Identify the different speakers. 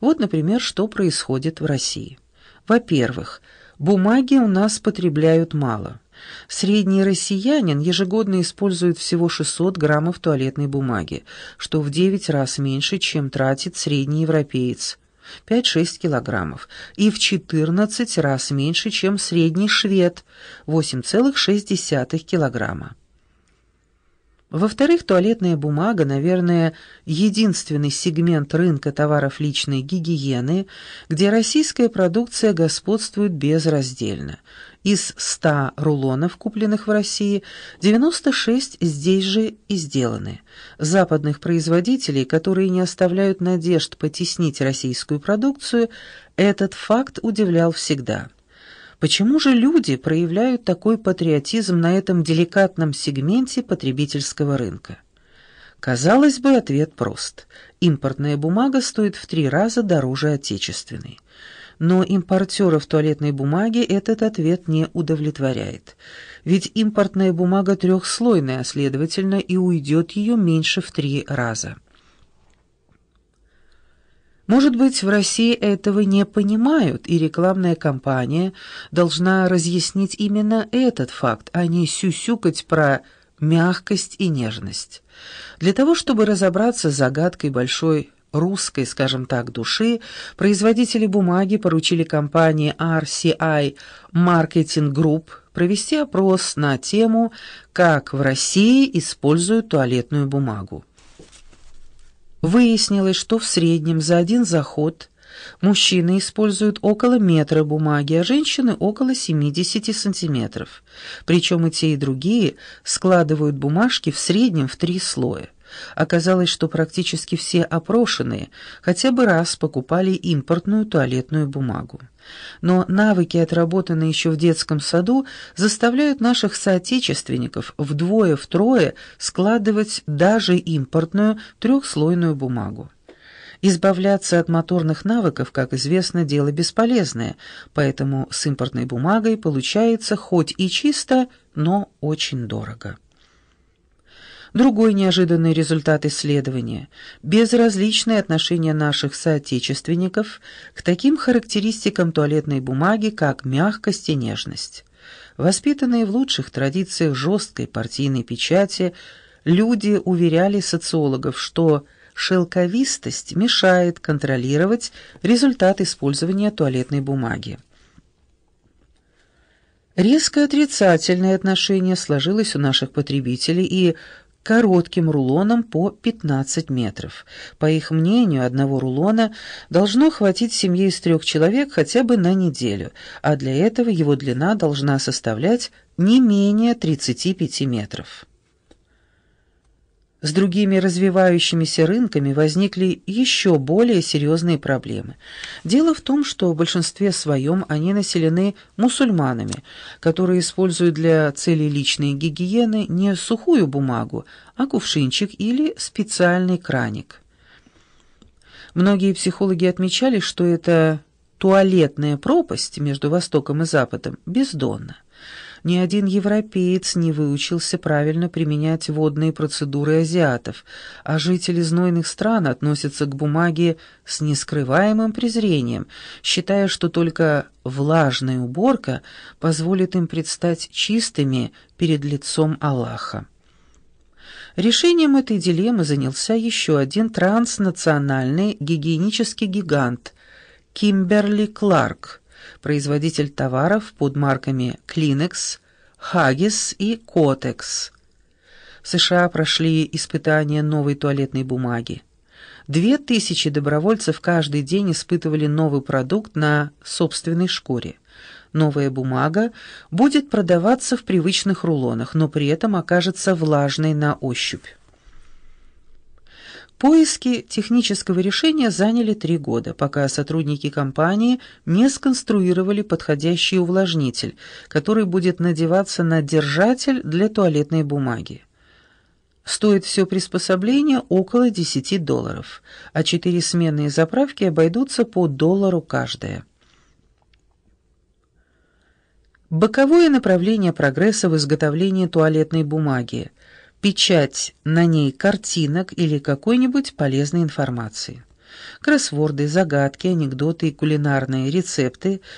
Speaker 1: Вот, например, что происходит в России. Во-первых, бумаги у нас потребляют мало. Средний россиянин ежегодно использует всего 600 граммов туалетной бумаги, что в 9 раз меньше, чем тратит средний европеец – 5-6 килограммов, и в 14 раз меньше, чем средний швед – 8,6 килограмма. Во-вторых, туалетная бумага, наверное, единственный сегмент рынка товаров личной гигиены, где российская продукция господствует безраздельно. Из 100 рулонов, купленных в России, 96 здесь же и сделаны. Западных производителей, которые не оставляют надежд потеснить российскую продукцию, этот факт удивлял всегда. Почему же люди проявляют такой патриотизм на этом деликатном сегменте потребительского рынка? Казалось бы, ответ прост. Импортная бумага стоит в три раза дороже отечественной. Но импортеров туалетной бумаги этот ответ не удовлетворяет. Ведь импортная бумага трехслойная, следовательно, и уйдет ее меньше в три раза. Может быть, в России этого не понимают, и рекламная кампания должна разъяснить именно этот факт, а не сюсюкать про мягкость и нежность. Для того, чтобы разобраться с загадкой большой русской, скажем так, души, производители бумаги поручили компании RCI Marketing Group провести опрос на тему «Как в России используют туалетную бумагу». Выяснилось, что в среднем за один заход мужчины используют около метра бумаги, а женщины около 70 сантиметров. Причем и те, и другие складывают бумажки в среднем в три слоя. Оказалось, что практически все опрошенные хотя бы раз покупали импортную туалетную бумагу. Но навыки, отработанные еще в детском саду, заставляют наших соотечественников вдвое-втрое складывать даже импортную трехслойную бумагу. Избавляться от моторных навыков, как известно, дело бесполезное, поэтому с импортной бумагой получается хоть и чисто, но очень дорого. Другой неожиданный результат исследования – безразличное отношение наших соотечественников к таким характеристикам туалетной бумаги, как мягкость и нежность. Воспитанные в лучших традициях жесткой партийной печати, люди уверяли социологов, что шелковистость мешает контролировать результат использования туалетной бумаги. Резко отрицательное отношение сложилось у наших потребителей, и коротким рулоном по 15 метров. По их мнению, одного рулона должно хватить семье из трех человек хотя бы на неделю, а для этого его длина должна составлять не менее 35 метров. С другими развивающимися рынками возникли еще более серьезные проблемы. Дело в том, что в большинстве своем они населены мусульманами, которые используют для целей личной гигиены не сухую бумагу, а кувшинчик или специальный краник. Многие психологи отмечали, что эта туалетная пропасть между Востоком и Западом бездонна ни один европеец не выучился правильно применять водные процедуры азиатов, а жители знойных стран относятся к бумаге с нескрываемым презрением, считая, что только влажная уборка позволит им предстать чистыми перед лицом Аллаха. Решением этой дилеммы занялся еще один транснациональный гигиенический гигант – Кимберли Кларк – производитель товаров под марками Kleenex, Haggis и Kotex. В США прошли испытания новой туалетной бумаги. Две тысячи добровольцев каждый день испытывали новый продукт на собственной шкуре. Новая бумага будет продаваться в привычных рулонах, но при этом окажется влажной на ощупь. Поиски технического решения заняли три года, пока сотрудники компании не сконструировали подходящий увлажнитель, который будет надеваться на держатель для туалетной бумаги. Стоит все приспособление около 10 долларов, а четыре сменные заправки обойдутся по доллару каждая. Боковое направление прогресса в изготовлении туалетной бумаги – печать на ней картинок или какой-нибудь полезной информации. Кроссворды, загадки, анекдоты и кулинарные рецепты